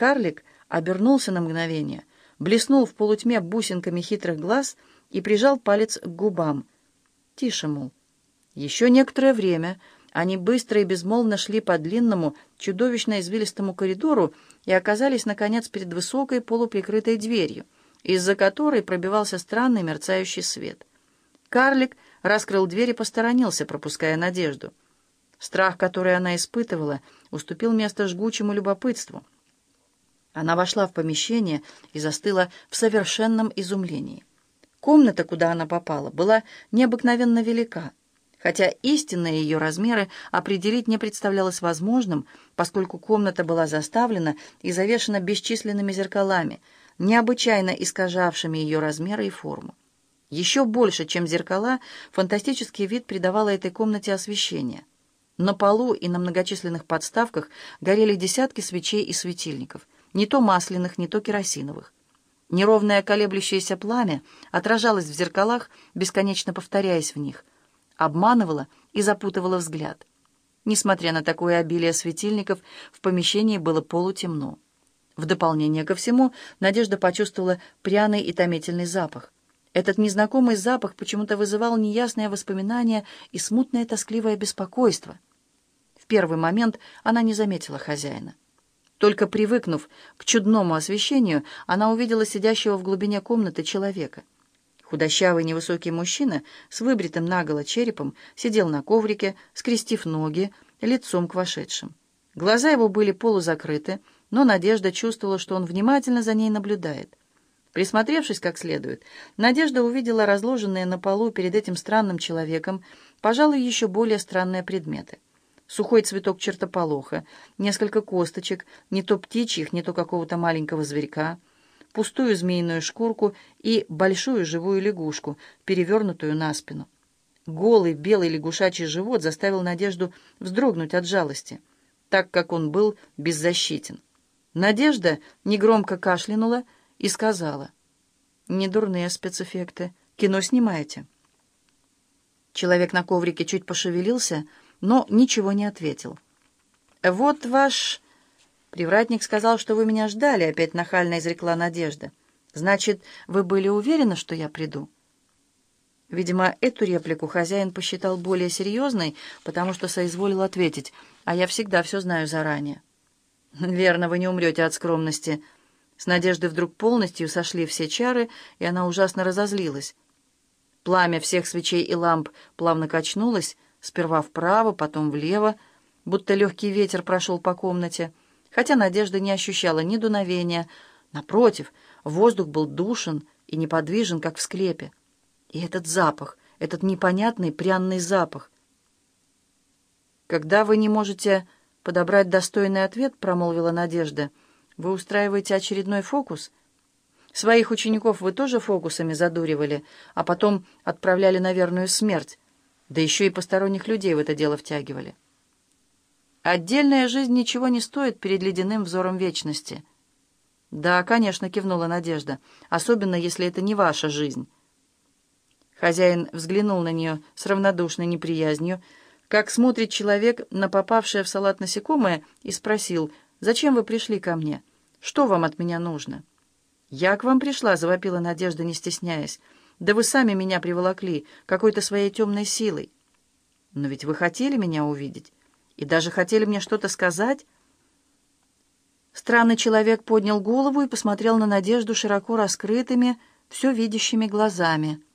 Карлик обернулся на мгновение, блеснул в полутьме бусинками хитрых глаз и прижал палец к губам. Тише, мол. Еще некоторое время они быстро и безмолвно шли по длинному, чудовищно извилистому коридору и оказались, наконец, перед высокой полуприкрытой дверью, из-за которой пробивался странный мерцающий свет. Карлик раскрыл дверь и посторонился, пропуская надежду. Страх, который она испытывала, уступил место жгучему любопытству. Она вошла в помещение и застыла в совершенном изумлении. Комната, куда она попала, была необыкновенно велика, хотя истинные ее размеры определить не представлялось возможным, поскольку комната была заставлена и завешена бесчисленными зеркалами, необычайно искажавшими ее размеры и форму. Еще больше, чем зеркала, фантастический вид придавало этой комнате освещение. На полу и на многочисленных подставках горели десятки свечей и светильников, не то масляных, не то керосиновых. Неровное колеблющееся пламя отражалось в зеркалах, бесконечно повторяясь в них, обманывало и запутывало взгляд. Несмотря на такое обилие светильников, в помещении было полутемно. В дополнение ко всему, Надежда почувствовала пряный и томительный запах. Этот незнакомый запах почему-то вызывал неясные воспоминания и смутное тоскливое беспокойство — первый момент она не заметила хозяина. Только привыкнув к чудному освещению, она увидела сидящего в глубине комнаты человека. Худощавый невысокий мужчина с выбритым наголо черепом сидел на коврике, скрестив ноги, лицом к вошедшим. Глаза его были полузакрыты, но Надежда чувствовала, что он внимательно за ней наблюдает. Присмотревшись как следует, Надежда увидела разложенные на полу перед этим странным человеком, пожалуй, еще более странные предметы — сухой цветок чертополоха, несколько косточек, не то птичьих, не то какого-то маленького зверька, пустую змеиную шкурку и большую живую лягушку, перевернутую на спину. Голый белый лягушачий живот заставил Надежду вздрогнуть от жалости, так как он был беззащитен. Надежда негромко кашлянула и сказала, «Недурные спецэффекты. Кино снимаете?» Человек на коврике чуть пошевелился, но ничего не ответил. «Вот ваш...» «Привратник сказал, что вы меня ждали», — опять нахально изрекла Надежда. «Значит, вы были уверены, что я приду?» Видимо, эту реплику хозяин посчитал более серьезной, потому что соизволил ответить, «А я всегда все знаю заранее». «Верно, вы не умрете от скромности». С Надежды вдруг полностью сошли все чары, и она ужасно разозлилась. Пламя всех свечей и ламп плавно качнулось, сперва вправо, потом влево, будто легкий ветер прошел по комнате, хотя Надежда не ощущала ни дуновения. Напротив, воздух был душен и неподвижен, как в склепе. И этот запах, этот непонятный пряный запах. «Когда вы не можете подобрать достойный ответ», — промолвила Надежда, — «вы устраиваете очередной фокус?» Своих учеников вы тоже фокусами задуривали, а потом отправляли на верную смерть. Да еще и посторонних людей в это дело втягивали. Отдельная жизнь ничего не стоит перед ледяным взором вечности. Да, конечно, кивнула Надежда, особенно если это не ваша жизнь. Хозяин взглянул на нее с равнодушной неприязнью, как смотрит человек на попавшее в салат насекомое, и спросил, «Зачем вы пришли ко мне? Что вам от меня нужно?» «Я к вам пришла», — завопила Надежда, не стесняясь. Да вы сами меня приволокли какой-то своей темной силой. Но ведь вы хотели меня увидеть и даже хотели мне что-то сказать. Странный человек поднял голову и посмотрел на Надежду широко раскрытыми, все видящими глазами —